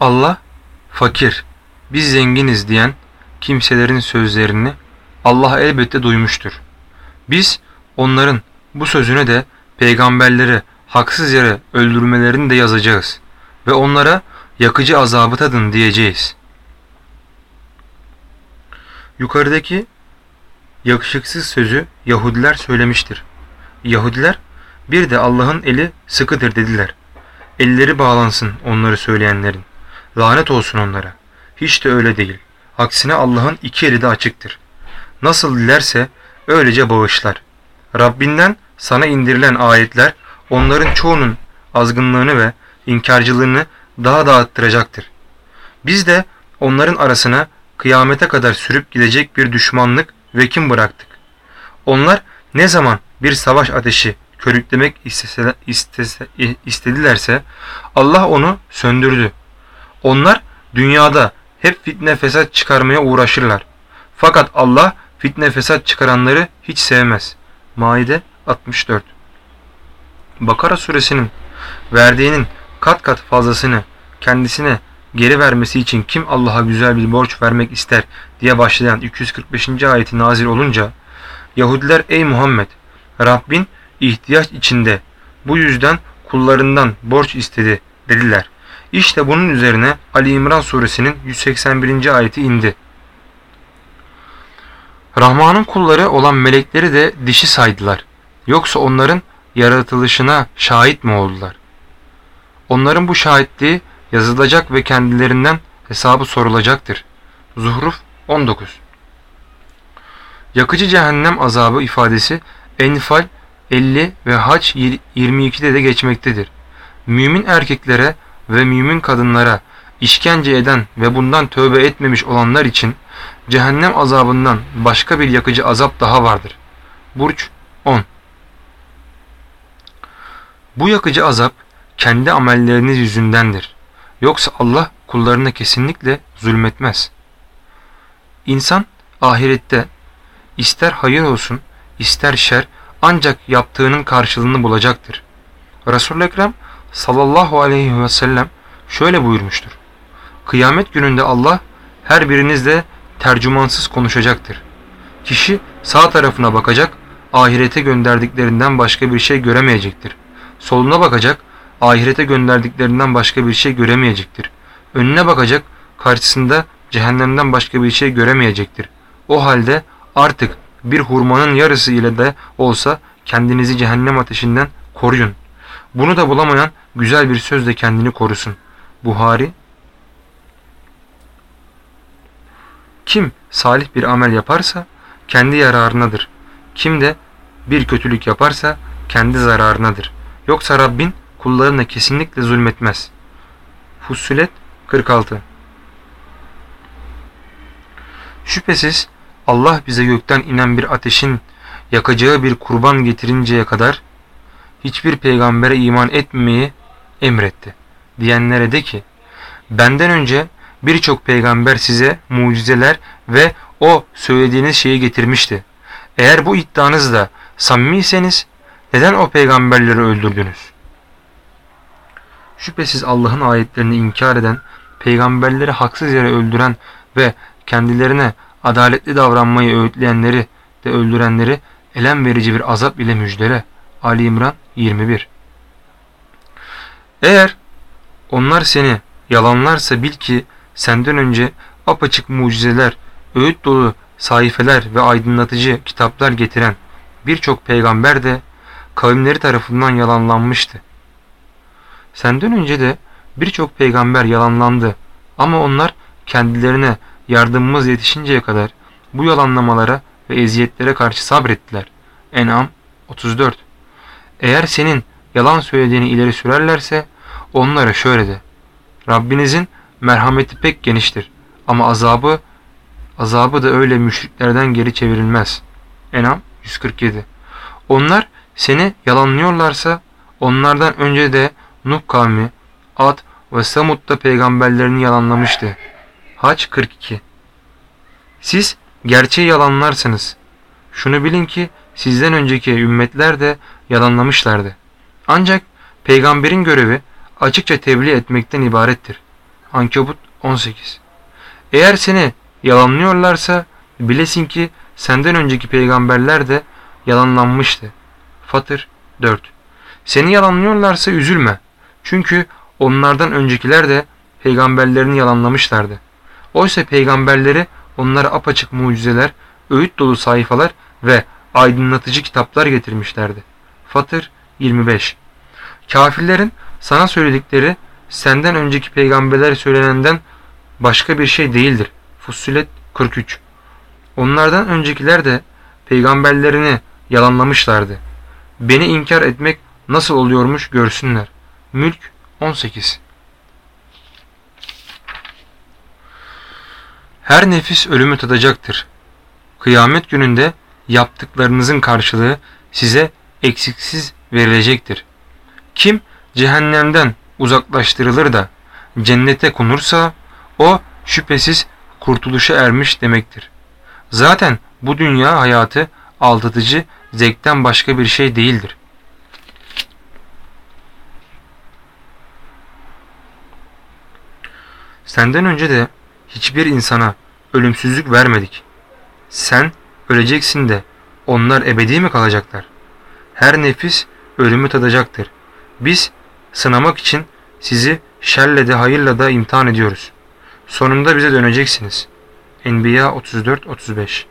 Allah fakir, biz zenginiz diyen kimselerin sözlerini Allah elbette duymuştur. Biz onların bu sözüne de peygamberleri haksız yere öldürmelerini de yazacağız ve onlara yakıcı azabı tadın diyeceğiz. Yukarıdaki yakışıksız sözü Yahudiler söylemiştir. Yahudiler bir de Allah'ın eli sıkıdır dediler. Elleri bağlansın onları söyleyenlerin. Lanet olsun onlara. Hiç de öyle değil. Aksine Allah'ın iki eli de açıktır. Nasıl dilerse öylece bağışlar. Rabbinden sana indirilen ayetler onların çoğunun azgınlığını ve inkarcılığını daha da arttıracaktır. Biz de onların arasına kıyamete kadar sürüp gidecek bir düşmanlık ve kim bıraktık. Onlar ne zaman bir savaş ateşi körüklemek istese, istese, istedilerse Allah onu söndürdü. Onlar dünyada hep fitne fesat çıkarmaya uğraşırlar. Fakat Allah fitne fesat çıkaranları hiç sevmez. Maide 64 Bakara suresinin verdiğinin kat kat fazlasını kendisine geri vermesi için kim Allah'a güzel bir borç vermek ister diye başlayan 245. ayeti nazil olunca Yahudiler ey Muhammed Rabbin ihtiyaç içinde bu yüzden kullarından borç istedi dediler. İşte bunun üzerine Ali İmran suresinin 181. ayeti indi. Rahman'ın kulları olan melekleri de dişi saydılar. Yoksa onların yaratılışına şahit mi oldular? Onların bu şahitliği yazılacak ve kendilerinden hesabı sorulacaktır. Zuhruf 19 Yakıcı cehennem azabı ifadesi Enfal 50 ve Haç 22'de de geçmektedir. Mümin erkeklere ve mümin kadınlara işkence eden ve bundan tövbe etmemiş olanlar için cehennem azabından başka bir yakıcı azap daha vardır. Burç 10 Bu yakıcı azap kendi amelleriniz yüzündendir. Yoksa Allah kullarına kesinlikle zulmetmez. İnsan ahirette ister hayır olsun ister şer ancak yaptığının karşılığını bulacaktır. Resul-i Ekrem sallallahu aleyhi ve sellem şöyle buyurmuştur. Kıyamet gününde Allah her birinizle tercümansız konuşacaktır. Kişi sağ tarafına bakacak, ahirete gönderdiklerinden başka bir şey göremeyecektir. Soluna bakacak, ahirete gönderdiklerinden başka bir şey göremeyecektir. Önüne bakacak, karşısında cehennemden başka bir şey göremeyecektir. O halde artık bir hurmanın yarısı ile de olsa kendinizi cehennem ateşinden koruyun. Bunu da bulamayan güzel bir sözle kendini korusun. Buhari Kim salih bir amel yaparsa kendi yararınadır. Kim de bir kötülük yaparsa kendi zararınadır. Yoksa Rabbin kullarına kesinlikle zulmetmez. Fussilet 46 Şüphesiz Allah bize gökten inen bir ateşin yakacağı bir kurban getirinceye kadar hiçbir peygambere iman etmemeyi emretti. Diyenlere de ki benden önce birçok peygamber size mucizeler ve o söylediğiniz şeyi getirmişti. Eğer bu iddianızda samimiyseniz neden o peygamberleri öldürdünüz? Şüphesiz Allah'ın ayetlerini inkar eden, peygamberleri haksız yere öldüren ve kendilerine adaletli davranmayı öğütleyenleri de öldürenleri elem verici bir azap ile müjdele. Ali İmran 21 Eğer onlar seni yalanlarsa bil ki senden önce apaçık mucizeler, öğüt dolu sayfeler ve aydınlatıcı kitaplar getiren birçok peygamber de kavimleri tarafından yalanlanmıştı. Senden önce de birçok peygamber yalanlandı ama onlar kendilerine yardımımız yetişinceye kadar bu yalanlamalara ve eziyetlere karşı sabrettiler. En'am 34 Eğer senin yalan söylediğini ileri sürerlerse onlara şöyle de. Rabbinizin merhameti pek geniştir ama azabı azabı da öyle müşriklerden geri çevrilmez. Enam 147 Onlar seni yalanlıyorlarsa onlardan önce de Nuh kavmi, Ad ve Samud da peygamberlerini yalanlamıştı. Haç 42 Siz gerçeği yalanlarsınız. Şunu bilin ki sizden önceki ümmetler de yalanlamışlardı. Ancak peygamberin görevi açıkça tebliğ etmekten ibarettir. Ankebut 18 Eğer seni yalanlıyorlarsa bilesin ki senden önceki peygamberler de yalanlanmıştı. Fatır 4 Seni yalanlıyorlarsa üzülme. Çünkü onlardan öncekiler de peygamberlerini yalanlamışlardı. Oysa peygamberleri onlara apaçık mucizeler, öğüt dolu sayfalar ve aydınlatıcı kitaplar getirmişlerdi. Fatır 25 Kafirlerin sana söyledikleri senden önceki peygamberler söylenenden başka bir şey değildir. Fussilet 43 Onlardan öncekiler de peygamberlerini yalanlamışlardı. Beni inkar etmek nasıl oluyormuş görsünler. Mülk 18 Her nefis ölümü tadacaktır. Kıyamet gününde yaptıklarınızın karşılığı size eksiksiz verilecektir. Kim cehennemden uzaklaştırılır da cennete konursa o şüphesiz kurtuluşa ermiş demektir. Zaten bu dünya hayatı aldatıcı zevkten başka bir şey değildir. Senden önce de hiçbir insana ölümsüzlük vermedik. Sen öleceksin de onlar ebedi mi kalacaklar? Her nefis ölümü tadacaktır. Biz sınamak için sizi şerle de hayırla da imtihan ediyoruz. Sonunda bize döneceksiniz. Enbiya 34-35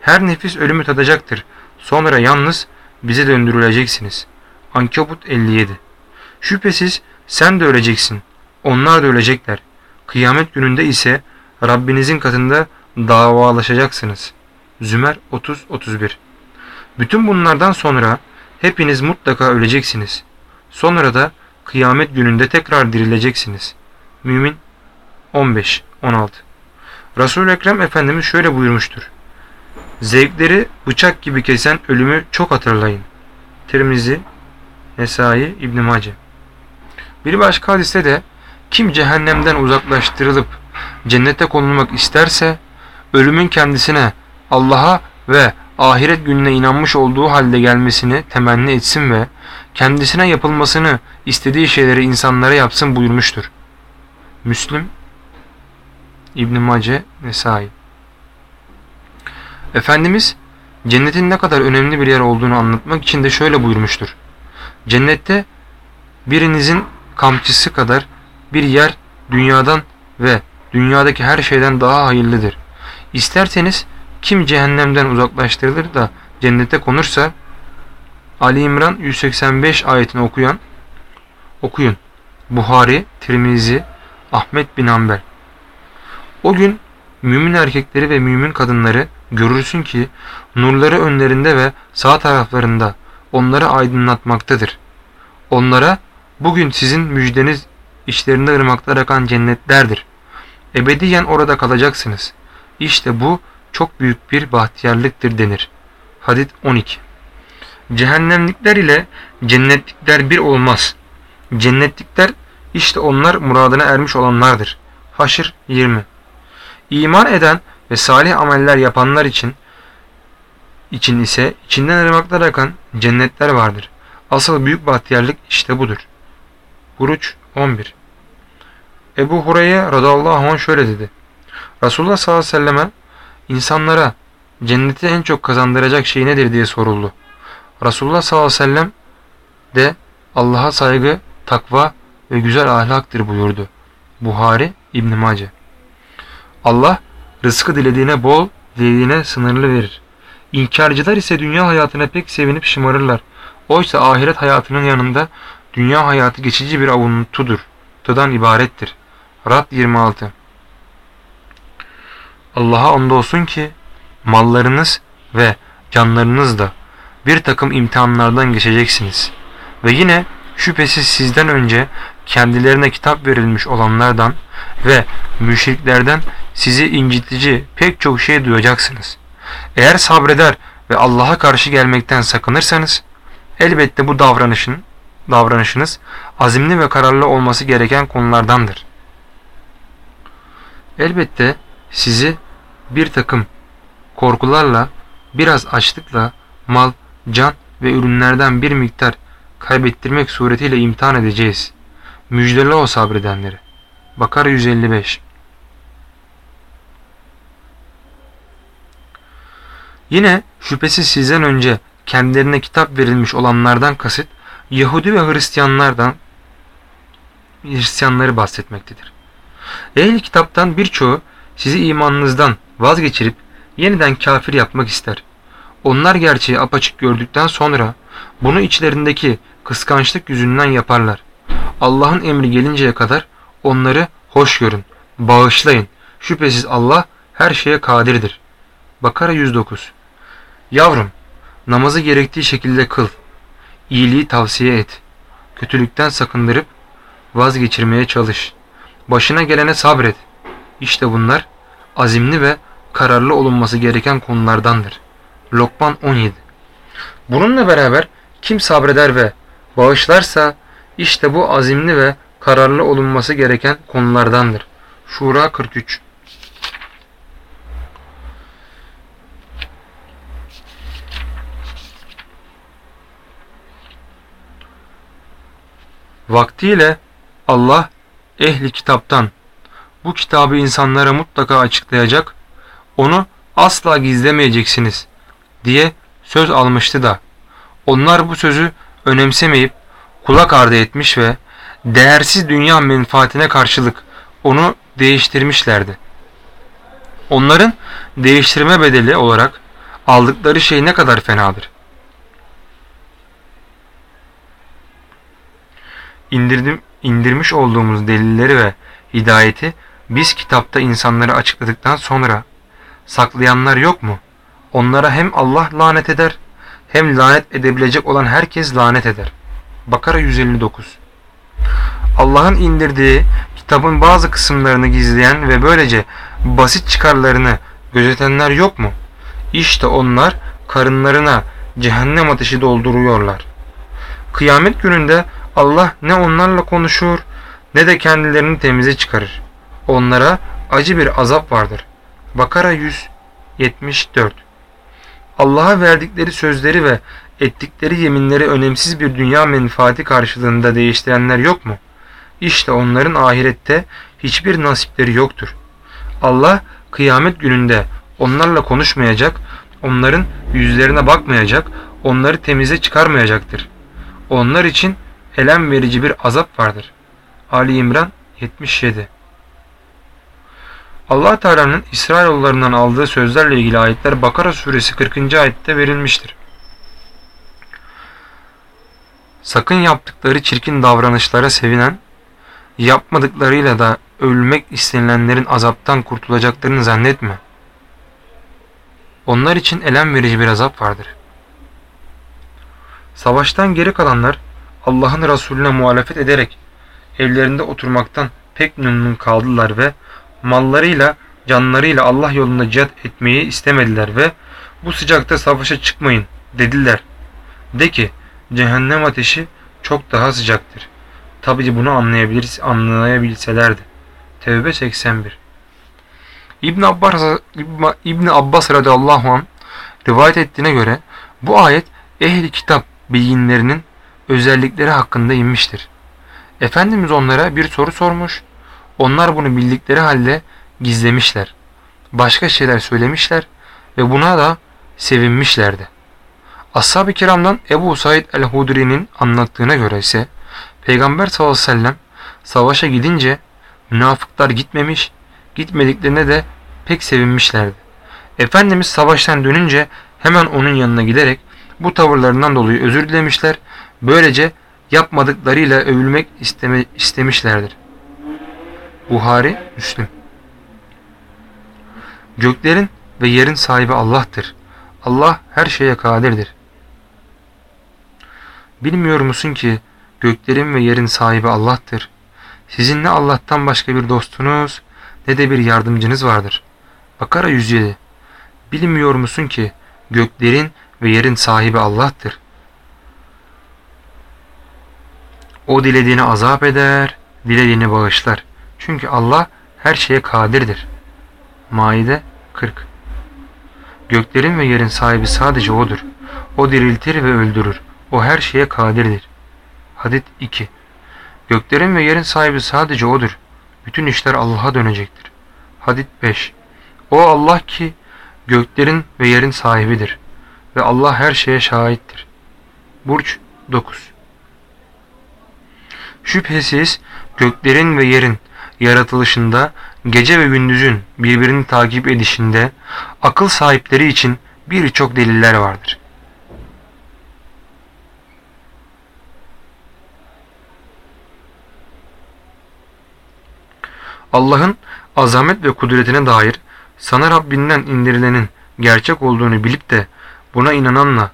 Her nefis ölümü tadacaktır. Sonra yalnız bize döndürüleceksiniz. Ankebut 57 Şüphesiz sen de öleceksin. Onlar da ölecekler. Kıyamet gününde ise Rabbinizin katında davalaşacaksınız. Zümer 30-31 Bütün bunlardan sonra hepiniz mutlaka öleceksiniz. Sonra da kıyamet gününde tekrar dirileceksiniz. Mümin 15-16 resul Ekrem Efendimiz şöyle buyurmuştur. Zevkleri bıçak gibi kesen ölümü çok hatırlayın. Tirmizi, Nesai, İbn Mace. Bir başka hadiste de kim cehennemden uzaklaştırılıp cennete konulmak isterse ölümün kendisine Allah'a ve ahiret gününe inanmış olduğu halde gelmesini temenni etsin ve kendisine yapılmasını istediği şeyleri insanlara yapsın buyurmuştur. Müslüm İbn Mace Nesai Efendimiz cennetin ne kadar önemli bir yer olduğunu anlatmak için de şöyle buyurmuştur. Cennette birinizin kamçısı kadar bir yer dünyadan ve dünyadaki her şeyden daha hayırlıdır. İsterseniz kim cehennemden uzaklaştırılır da cennete konursa Ali İmran 185 ayetini okuyan okuyun. Buhari, Tirmizi, Ahmet bin Hanbel. O gün mümin erkekleri ve mümin kadınları görürsün ki nurları önlerinde ve sağ taraflarında onları aydınlatmaktadır. Onlara bugün sizin müjdeniz işlerinde ırmaklar akan cennetlerdir. Ebediyen orada kalacaksınız. İşte bu çok büyük bir bahtiyarlıktır denir. Hadid 12 Cehennemlikler ile cennetlikler bir olmaz. Cennetlikler işte onlar muradına ermiş olanlardır. Haşr 20 İman eden ve salih ameller yapanlar için için ise içinden ırmaklar akan cennetler vardır. Asıl büyük bahtiyarlık işte budur. Buruç 11 Ebu Hureyre radallahu anh şöyle dedi. Resulullah sallallahu aleyhi ve selleme insanlara cenneti en çok kazandıracak şey nedir diye soruldu. Resulullah sallallahu aleyhi ve sellem de Allah'a saygı, takva ve güzel ahlaktır buyurdu. Buhari İbn Mace Allah rızkı dilediğine bol, dilediğine sınırlı verir. İnkarcılar ise dünya hayatına pek sevinip şımarırlar. Oysa ahiret hayatının yanında dünya hayatı geçici bir avuntudur. Tıdan ibarettir. Rad 26 Allah'a andolsun ki mallarınız ve canlarınız da bir takım imtihanlardan geçeceksiniz. Ve yine şüphesiz sizden önce kendilerine kitap verilmiş olanlardan ve müşriklerden sizi incitici pek çok şey duyacaksınız. Eğer sabreder ve Allah'a karşı gelmekten sakınırsanız elbette bu davranışın davranışınız azimli ve kararlı olması gereken konulardandır. Elbette sizi bir takım korkularla, biraz açlıkla, mal, can ve ürünlerden bir miktar kaybettirmek suretiyle imtihan edeceğiz. Müjdele o sabredenleri. Bakara 155 Yine şüphesiz sizden önce kendilerine kitap verilmiş olanlardan kasıt Yahudi ve Hristiyanlardan Hristiyanları bahsetmektedir. Ehli kitaptan birçoğu sizi imanınızdan vazgeçirip yeniden kafir yapmak ister. Onlar gerçeği apaçık gördükten sonra bunu içlerindeki kıskançlık yüzünden yaparlar. Allah'ın emri gelinceye kadar onları hoş görün, bağışlayın. Şüphesiz Allah her şeye kadirdir. Bakara 109 Yavrum, namazı gerektiği şekilde kıl. İyiliği tavsiye et. Kötülükten sakındırıp vazgeçirmeye çalış. Başına gelene sabret. İşte bunlar azimli ve kararlı olunması gereken konulardandır. Lokman 17 Bununla beraber kim sabreder ve bağışlarsa işte bu azimli ve kararlı olunması gereken konulardandır. Şura 43 Vaktiyle Allah ehli kitaptan bu kitabı insanlara mutlaka açıklayacak, onu asla gizlemeyeceksiniz diye söz almıştı da onlar bu sözü önemsemeyip kulak ardı etmiş ve değersiz dünya menfaatine karşılık onu değiştirmişlerdi. Onların değiştirme bedeli olarak aldıkları şey ne kadar fenadır. İndirdim, indirmiş olduğumuz delilleri ve hidayeti biz kitapta insanlara açıkladıktan sonra saklayanlar yok mu? Onlara hem Allah lanet eder hem lanet edebilecek olan herkes lanet eder. Bakara 159 Allah'ın indirdiği kitabın bazı kısımlarını gizleyen ve böylece basit çıkarlarını gözetenler yok mu? İşte onlar karınlarına cehennem ateşi dolduruyorlar. Kıyamet gününde Allah ne onlarla konuşur ne de kendilerini temize çıkarır. Onlara acı bir azap vardır. Bakara 174 Allah'a verdikleri sözleri ve ettikleri yeminleri önemsiz bir dünya menfaati karşılığında değiştirenler yok mu? İşte onların ahirette hiçbir nasipleri yoktur. Allah kıyamet gününde onlarla konuşmayacak, onların yüzlerine bakmayacak, onları temize çıkarmayacaktır. Onlar için elem verici bir azap vardır. Ali İmran 77 Allah Teala'nın İsrailoğullarından aldığı sözlerle ilgili ayetler Bakara suresi 40. ayette verilmiştir. Sakın yaptıkları çirkin davranışlara sevinen, yapmadıklarıyla da ölmek istenilenlerin azaptan kurtulacaklarını zannetme. Onlar için elem verici bir azap vardır. Savaştan geri kalanlar Allah'ın Resulüne muhalefet ederek evlerinde oturmaktan pek memnun kaldılar ve mallarıyla, canlarıyla Allah yolunda cihat etmeyi istemediler ve bu sıcakta savaşa çıkmayın dediler. De ki cehennem ateşi çok daha sıcaktır. Tabi bunu anlayabilir, anlayabilselerdi. Tevbe 81 İbn Abbas, İbn Abbas radıyallahu anh rivayet ettiğine göre bu ayet ehli kitap bilginlerinin özellikleri hakkında inmiştir. Efendimiz onlara bir soru sormuş onlar bunu bildikleri halde gizlemişler. Başka şeyler söylemişler ve buna da sevinmişlerdi. Ashab-ı kiramdan Ebu Said el-Hudri'nin anlattığına göre ise Peygamber sallallahu aleyhi ve sellem savaşa gidince münafıklar gitmemiş, gitmediklerine de pek sevinmişlerdi. Efendimiz savaştan dönünce hemen onun yanına giderek bu tavırlarından dolayı özür dilemişler. Böylece yapmadıklarıyla övülmek istemişlerdir. Buhari, Müslim. Göklerin ve yerin sahibi Allah'tır. Allah her şeye kadirdir. Bilmiyor musun ki göklerin ve yerin sahibi Allah'tır. Sizin ne Allah'tan başka bir dostunuz ne de bir yardımcınız vardır. Bakara 107 Bilmiyor musun ki göklerin ve yerin sahibi Allah'tır. O dilediğini azap eder, dilediğini bağışlar. Çünkü Allah her şeye kadirdir. Maide 40 Göklerin ve yerin sahibi sadece O'dur. O diriltir ve öldürür. O her şeye kadirdir. Hadit 2 Göklerin ve yerin sahibi sadece O'dur. bütün işler Allah'a dönecektir. Hadid 5 O Allah ki göklerin ve yerin sahibidir ve Allah her şeye şahittir. Burç 9 Şüphesiz göklerin ve yerin yaratılışında gece ve gündüzün birbirini takip edişinde akıl sahipleri için birçok deliller vardır. Allah'ın azamet ve kudretine dair sana Rabbinden indirilenin gerçek olduğunu bilip de buna inananla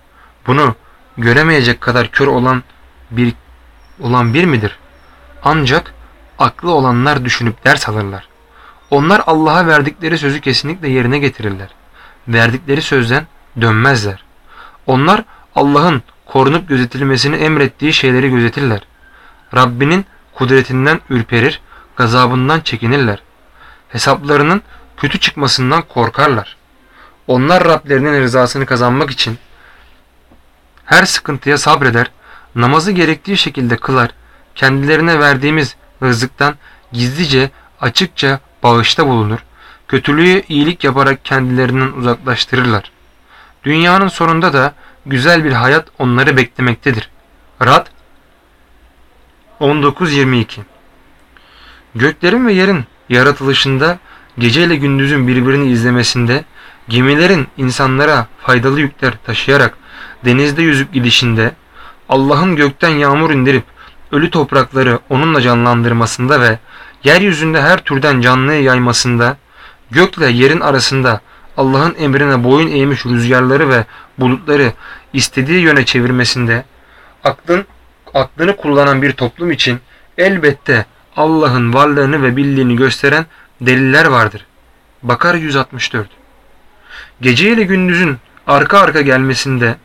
bunu göremeyecek kadar kör olan bir olan bir midir? Ancak aklı olanlar düşünüp ders alırlar. Onlar Allah'a verdikleri sözü kesinlikle yerine getirirler. Verdikleri sözden dönmezler. Onlar Allah'ın korunup gözetilmesini emrettiği şeyleri gözetirler. Rabbinin kudretinden ürperir, gazabından çekinirler. Hesaplarının kötü çıkmasından korkarlar. Onlar Rablerinin rızasını kazanmak için her sıkıntıya sabreder, namazı gerektiği şekilde kılar, kendilerine verdiğimiz rızıktan gizlice, açıkça bağışta bulunur, kötülüğü iyilik yaparak kendilerinden uzaklaştırırlar. Dünyanın sonunda da güzel bir hayat onları beklemektedir. Rad 19.22 Göklerin ve yerin yaratılışında gece ile gündüzün birbirini izlemesinde, gemilerin insanlara faydalı yükler taşıyarak denizde yüzüp gidişinde, Allah'ın gökten yağmur indirip ölü toprakları onunla canlandırmasında ve yeryüzünde her türden canlıyı yaymasında, gökle yerin arasında Allah'ın emrine boyun eğmiş rüzgarları ve bulutları istediği yöne çevirmesinde, aklın aklını kullanan bir toplum için elbette Allah'ın varlığını ve birliğini gösteren deliller vardır. Bakar 164 Gece ile gündüzün arka arka gelmesinde,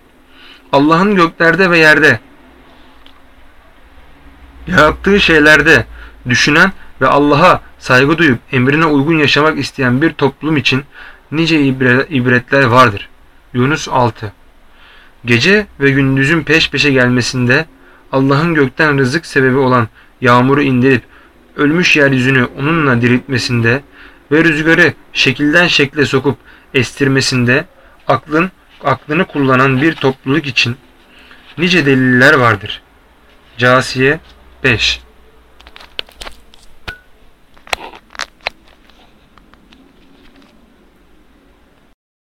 Allah'ın göklerde ve yerde yarattığı şeylerde düşünen ve Allah'a saygı duyup emrine uygun yaşamak isteyen bir toplum için nice ibretler vardır. Yunus 6 Gece ve gündüzün peş peşe gelmesinde Allah'ın gökten rızık sebebi olan yağmuru indirip ölmüş yeryüzünü onunla diriltmesinde ve rüzgarı şekilden şekle sokup estirmesinde aklın aklını kullanan bir topluluk için nice deliller vardır. Casiye 5